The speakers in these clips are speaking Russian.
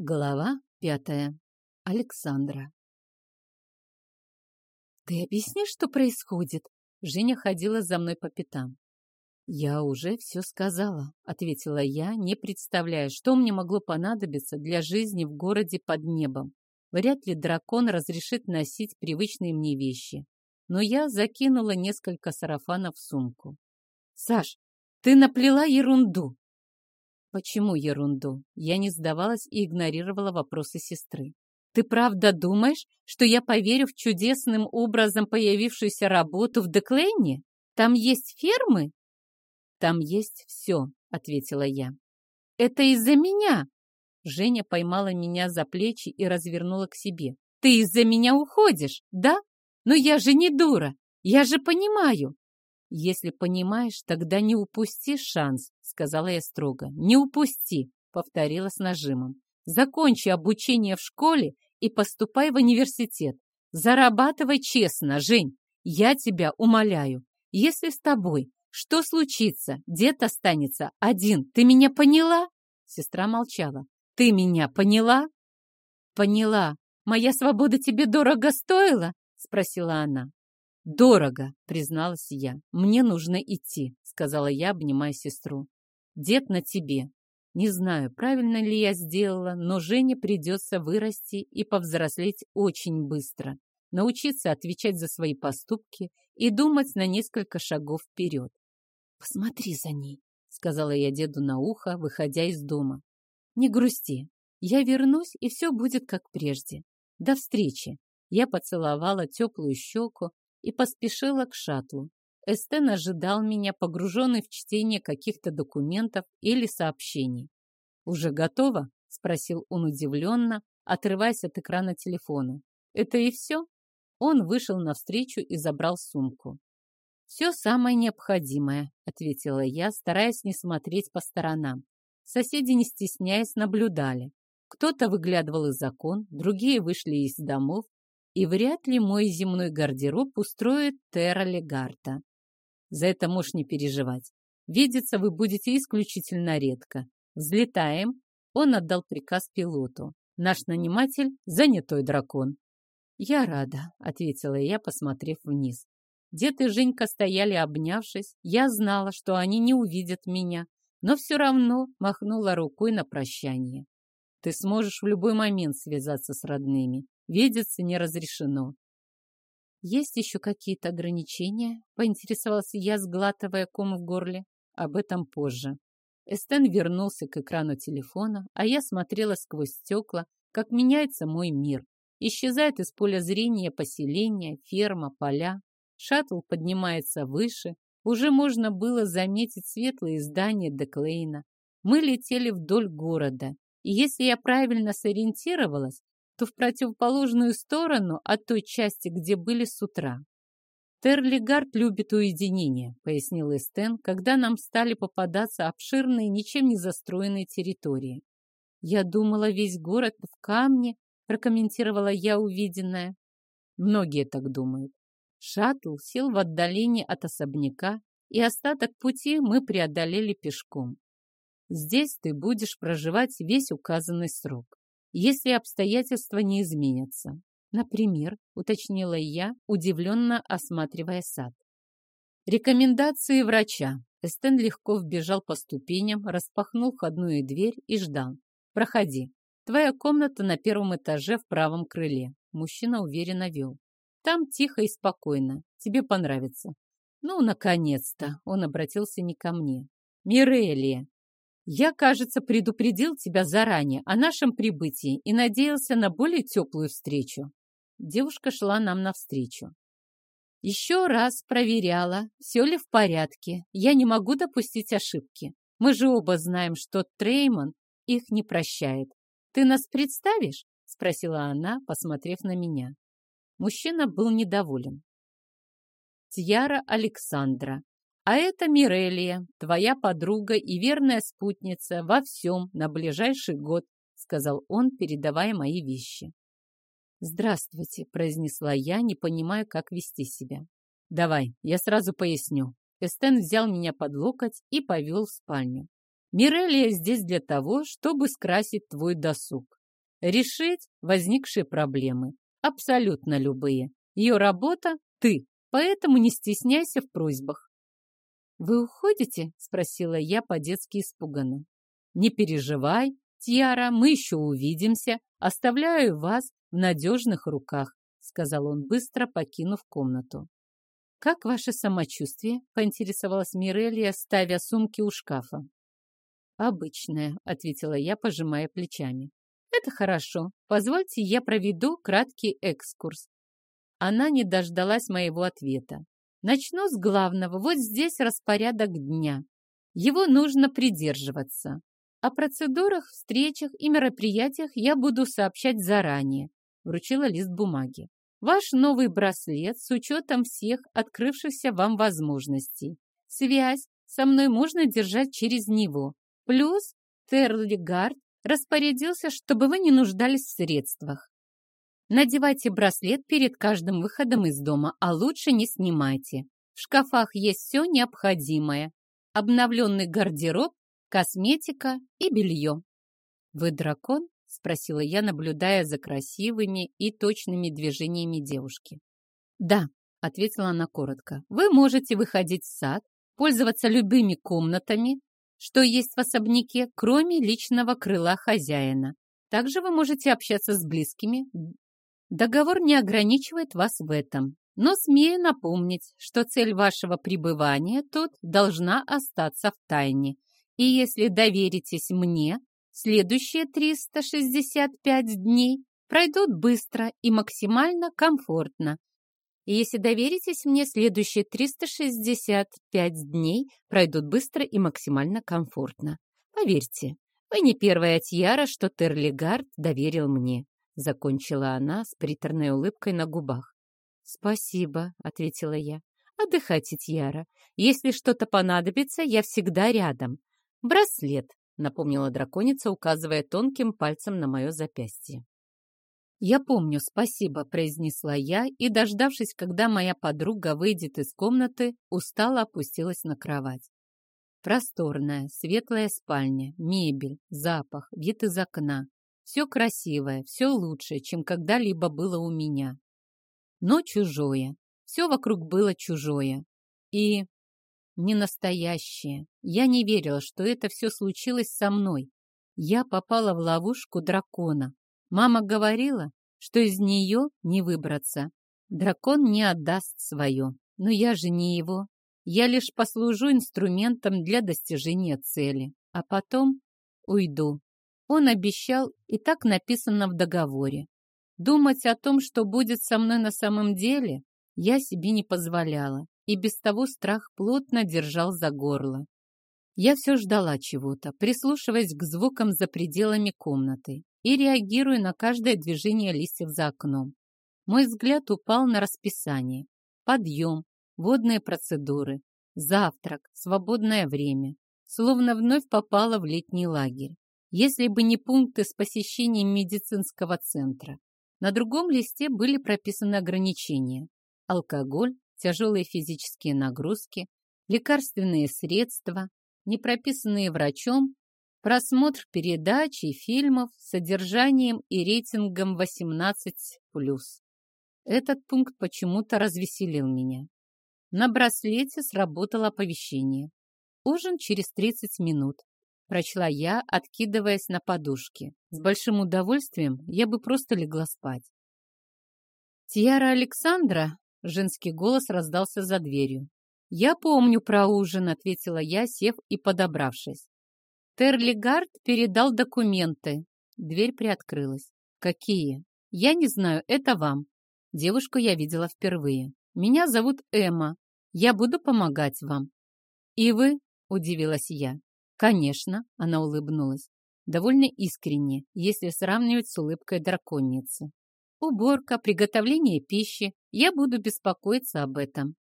Глава пятая. Александра. «Ты объяснишь, что происходит?» Женя ходила за мной по пятам. «Я уже все сказала», — ответила я, не представляя, что мне могло понадобиться для жизни в городе под небом. Вряд ли дракон разрешит носить привычные мне вещи. Но я закинула несколько сарафанов в сумку. «Саш, ты наплела ерунду!» Почему ерунду? Я не сдавалась и игнорировала вопросы сестры. Ты правда думаешь, что я поверю в чудесным образом появившуюся работу в Деклейне? Там есть фермы? Там есть все, ответила я. Это из-за меня. Женя поймала меня за плечи и развернула к себе. Ты из-за меня уходишь, да? Но я же не дура. Я же понимаю. «Если понимаешь, тогда не упусти шанс», — сказала я строго. «Не упусти», — повторила с нажимом. «Закончи обучение в школе и поступай в университет. Зарабатывай честно, Жень. Я тебя умоляю. Если с тобой что случится, дед останется один. Ты меня поняла?» Сестра молчала. «Ты меня поняла?» «Поняла. Моя свобода тебе дорого стоила?» — спросила она. «Дорого», — призналась я. «Мне нужно идти», — сказала я, обнимая сестру. «Дед на тебе. Не знаю, правильно ли я сделала, но Жене придется вырасти и повзрослеть очень быстро, научиться отвечать за свои поступки и думать на несколько шагов вперед. «Посмотри за ней», — сказала я деду на ухо, выходя из дома. «Не грусти. Я вернусь, и все будет как прежде. До встречи». Я поцеловала теплую щеку, и поспешила к шаттлу. Эстен ожидал меня, погруженный в чтение каких-то документов или сообщений. «Уже готово?» — спросил он удивленно, отрываясь от экрана телефона. «Это и все?» Он вышел навстречу и забрал сумку. «Все самое необходимое», — ответила я, стараясь не смотреть по сторонам. Соседи, не стесняясь, наблюдали. Кто-то выглядывал из окон, другие вышли из домов, и вряд ли мой земной гардероб устроит Терра Легарта. За это можешь не переживать. Видеться вы будете исключительно редко. Взлетаем. Он отдал приказ пилоту. Наш наниматель — занятой дракон. «Я рада», — ответила я, посмотрев вниз. Дед и Женька стояли, обнявшись. Я знала, что они не увидят меня, но все равно махнула рукой на прощание. «Ты сможешь в любой момент связаться с родными. Видеться не разрешено. Есть еще какие-то ограничения? Поинтересовался я, сглатывая ком в горле. Об этом позже. Эстен вернулся к экрану телефона, а я смотрела сквозь стекла, как меняется мой мир. Исчезает из поля зрения поселение, ферма, поля. Шаттл поднимается выше. Уже можно было заметить светлые здания Деклейна. Мы летели вдоль города. И если я правильно сориентировалась, то в противоположную сторону от той части, где были с утра. «Терлигард любит уединение», — пояснил Эстен, когда нам стали попадаться обширные, ничем не застроенные территории. «Я думала, весь город в камне», — прокомментировала я увиденное. Многие так думают. Шаттл сел в отдалении от особняка, и остаток пути мы преодолели пешком. Здесь ты будешь проживать весь указанный срок если обстоятельства не изменятся. Например, уточнила я, удивленно осматривая сад. Рекомендации врача. Эстен легко вбежал по ступеням, распахнул входную дверь и ждал. «Проходи. Твоя комната на первом этаже в правом крыле». Мужчина уверенно вел. «Там тихо и спокойно. Тебе понравится». «Ну, наконец-то!» Он обратился не ко мне. «Мирелия, я, кажется, предупредил тебя заранее о нашем прибытии и надеялся на более теплую встречу. Девушка шла нам навстречу. Еще раз проверяла, все ли в порядке. Я не могу допустить ошибки. Мы же оба знаем, что Треймон их не прощает. Ты нас представишь? Спросила она, посмотрев на меня. Мужчина был недоволен. Тьяра Александра, а это Мирелия, твоя подруга и верная спутница во всем на ближайший год, сказал он, передавая мои вещи. «Здравствуйте», — произнесла я, не понимая, как вести себя. «Давай, я сразу поясню». Эстен взял меня под локоть и повел в спальню. «Мирелия здесь для того, чтобы скрасить твой досуг. решить возникшие проблемы. Абсолютно любые. Ее работа – ты, поэтому не стесняйся в просьбах. «Вы уходите?» – спросила я по-детски испуганно. «Не переживай, Тьяра, мы еще увидимся. Оставляю вас в надежных руках», – сказал он, быстро покинув комнату. «Как ваше самочувствие?» – поинтересовалась Мирелия, ставя сумки у шкафа. «Обычное», — ответила я, пожимая плечами. «Это хорошо. Позвольте, я проведу краткий экскурс». Она не дождалась моего ответа. Начну с главного. Вот здесь распорядок дня. Его нужно придерживаться. О процедурах, встречах и мероприятиях я буду сообщать заранее. Вручила лист бумаги. Ваш новый браслет с учетом всех открывшихся вам возможностей. Связь со мной можно держать через него. Плюс Терлигард распорядился, чтобы вы не нуждались в средствах. Надевайте браслет перед каждым выходом из дома, а лучше не снимайте. В шкафах есть все необходимое. Обновленный гардероб, косметика и белье. «Вы дракон?» — спросила я, наблюдая за красивыми и точными движениями девушки. «Да», — ответила она коротко. «Вы можете выходить в сад, пользоваться любыми комнатами, что есть в особняке, кроме личного крыла хозяина. Также вы можете общаться с близкими. Договор не ограничивает вас в этом. Но смею напомнить, что цель вашего пребывания тут должна остаться в тайне. И если доверитесь мне, Следующие 365 дней пройдут быстро и максимально комфортно. И если доверитесь мне, следующие 365 дней пройдут быстро и максимально комфортно. Поверьте, вы не первая Тьяра, что Терлигард доверил мне. Закончила она с приторной улыбкой на губах. «Спасибо», — ответила я. «Отдыхайте, Тьяра. Если что-то понадобится, я всегда рядом. Браслет напомнила драконица, указывая тонким пальцем на мое запястье. «Я помню, спасибо», — произнесла я, и, дождавшись, когда моя подруга выйдет из комнаты, устало опустилась на кровать. Просторная, светлая спальня, мебель, запах, вид из окна. Все красивое, все лучше, чем когда-либо было у меня. Но чужое. Все вокруг было чужое. И не настоящее. Я не верила, что это все случилось со мной. Я попала в ловушку дракона. Мама говорила, что из нее не выбраться. Дракон не отдаст свое. Но я же не его. Я лишь послужу инструментом для достижения цели. А потом уйду. Он обещал, и так написано в договоре. Думать о том, что будет со мной на самом деле, я себе не позволяла и без того страх плотно держал за горло. Я все ждала чего-то, прислушиваясь к звукам за пределами комнаты и реагируя на каждое движение листьев за окном. Мой взгляд упал на расписание. Подъем, водные процедуры, завтрак, свободное время. Словно вновь попала в летний лагерь. Если бы не пункты с посещением медицинского центра. На другом листе были прописаны ограничения. Алкоголь, тяжелые физические нагрузки, лекарственные средства, не прописанные врачом, просмотр передач и фильмов с содержанием и рейтингом 18+. Этот пункт почему-то развеселил меня. На браслете сработало оповещение. Ужин через 30 минут. Прочла я, откидываясь на подушке. С большим удовольствием я бы просто легла спать. Тиара Александра Женский голос раздался за дверью. «Я помню про ужин», — ответила я, сев и подобравшись. Терлигард передал документы. Дверь приоткрылась. «Какие?» «Я не знаю, это вам. Девушку я видела впервые. Меня зовут Эмма. Я буду помогать вам». «И вы?» — удивилась я. «Конечно», — она улыбнулась. Довольно искренне, если сравнивать с улыбкой драконицы. Уборка, приготовление пищи. Я буду беспокоиться об этом.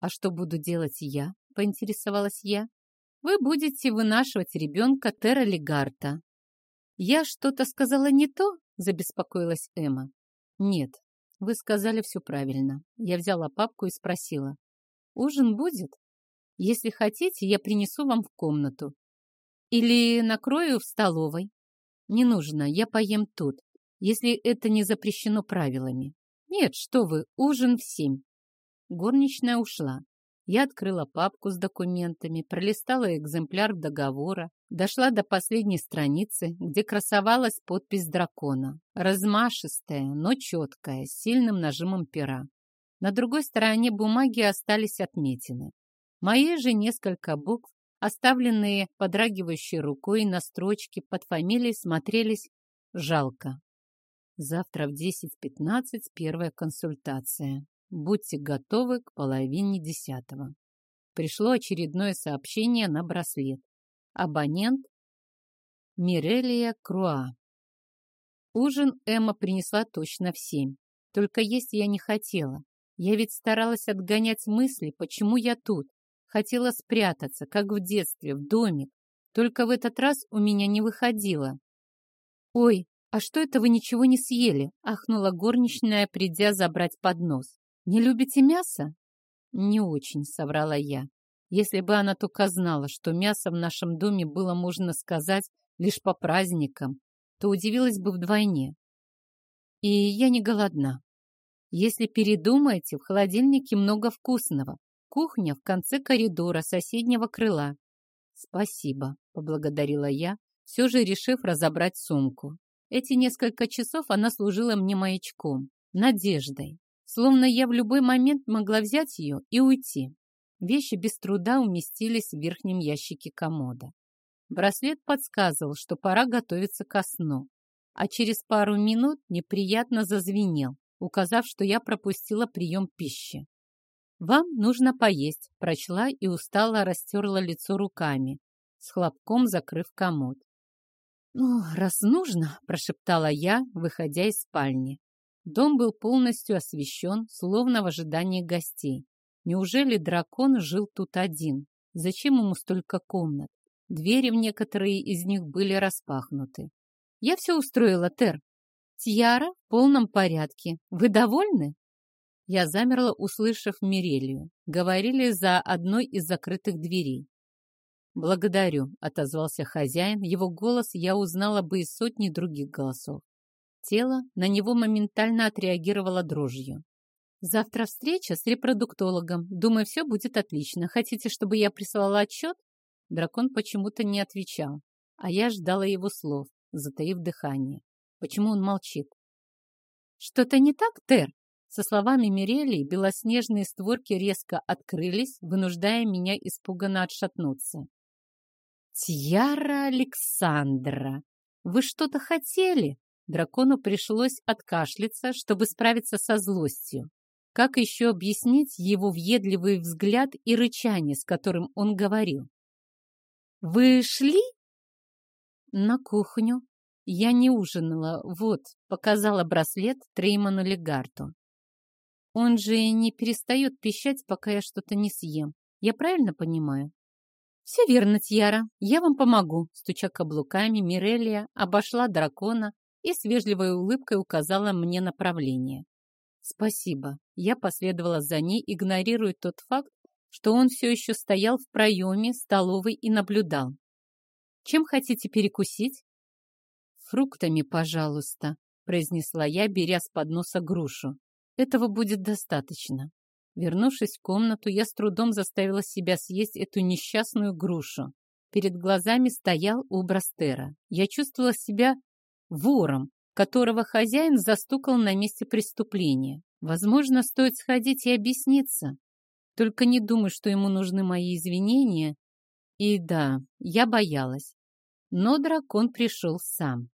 А что буду делать я? Поинтересовалась я. Вы будете вынашивать ребенка Терра Легарта. Я что-то сказала не то? Забеспокоилась Эмма. Нет, вы сказали все правильно. Я взяла папку и спросила. Ужин будет? Если хотите, я принесу вам в комнату. Или накрою в столовой. Не нужно, я поем тут. если это не запрещено правилами. Нет, что вы, ужин в семь. Горничная ушла. Я открыла папку с документами, пролистала экземпляр договора, дошла до последней страницы, где красовалась подпись дракона. Размашистая, но четкая, с сильным нажимом пера. На другой стороне бумаги остались отметины. Мои же несколько букв, оставленные подрагивающей рукой на строчке под фамилией, смотрелись жалко. Завтра в 10.15 первая консультация. Будьте готовы к половине десятого. Пришло очередное сообщение на браслет. Абонент Мирелия Круа. Ужин Эмма принесла точно в семь. Только есть я не хотела. Я ведь старалась отгонять мысли, почему я тут. Хотела спрятаться, как в детстве, в домик. Только в этот раз у меня не выходило. «Ой, а что это вы ничего не съели?» — ахнула горничная, придя забрать поднос. «Не любите мясо?» «Не очень», — соврала я. Если бы она только знала, что мясо в нашем доме было, можно сказать, лишь по праздникам, то удивилась бы вдвойне. И я не голодна. Если передумаете, в холодильнике много вкусного. Кухня в конце коридора соседнего крыла. Спасибо, поблагодарила я, все же решив разобрать сумку. Эти несколько часов она служила мне маячком, надеждой. Словно я в любой момент могла взять ее и уйти. Вещи без труда уместились в верхнем ящике комода. Браслет подсказывал, что пора готовиться ко сну, а через пару минут неприятно зазвенел, указав, что я пропустила прием пищи. «Вам нужно поесть», — прочла и устало растерла лицо руками, с хлопком закрыв комод. «Ну, раз нужно», — прошептала я, выходя из спальни. Дом был полностью освещен, словно в ожидании гостей. Неужели дракон жил тут один? Зачем ему столько комнат? Двери в некоторые из них были распахнуты. Я все устроила, Тер. Тьяра в полном порядке. Вы довольны? Я замерла, услышав Мирелью. Говорили за одной из закрытых дверей. «Благодарю», — отозвался хозяин. Его голос я узнала бы из сотни других голосов. Тело на него моментально отреагировало дрожью. «Завтра встреча с репродуктологом. Думаю, все будет отлично. Хотите, чтобы я прислала отчет?» Дракон почему-то не отвечал, а я ждала его слов, затаив дыхание. Почему он молчит? «Что-то не так, Тер?» Со словами Мирелии белоснежные створки резко открылись, вынуждая меня испуганно отшатнуться. «Тьяра Александра, вы что-то хотели?» Дракону пришлось откашляться, чтобы справиться со злостью. Как еще объяснить его въедливый взгляд и рычание, с которым он говорил? «Вы шли?» «На кухню. Я не ужинала. Вот», — показала браслет Трейману Легарту. «Он же не перестает пищать, пока я что-то не съем. Я правильно понимаю?» «Все верно, Тьяра. Я вам помогу», — стуча каблуками, Мирелия обошла дракона и с вежливой улыбкой указала мне направление. «Спасибо». Я последовала за ней, игнорируя тот факт, что он все еще стоял в проеме столовой и наблюдал. «Чем хотите перекусить?» «Фруктами, пожалуйста», — произнесла я, беря с подноса грушу. «Этого будет достаточно». Вернувшись в комнату, я с трудом заставила себя съесть эту несчастную грушу. Перед глазами стоял образ Тера. Я чувствовала себя вором, которого хозяин застукал на месте преступления. Возможно, стоит сходить и объясниться. Только не думай, что ему нужны мои извинения. И да, я боялась. Но дракон пришел сам.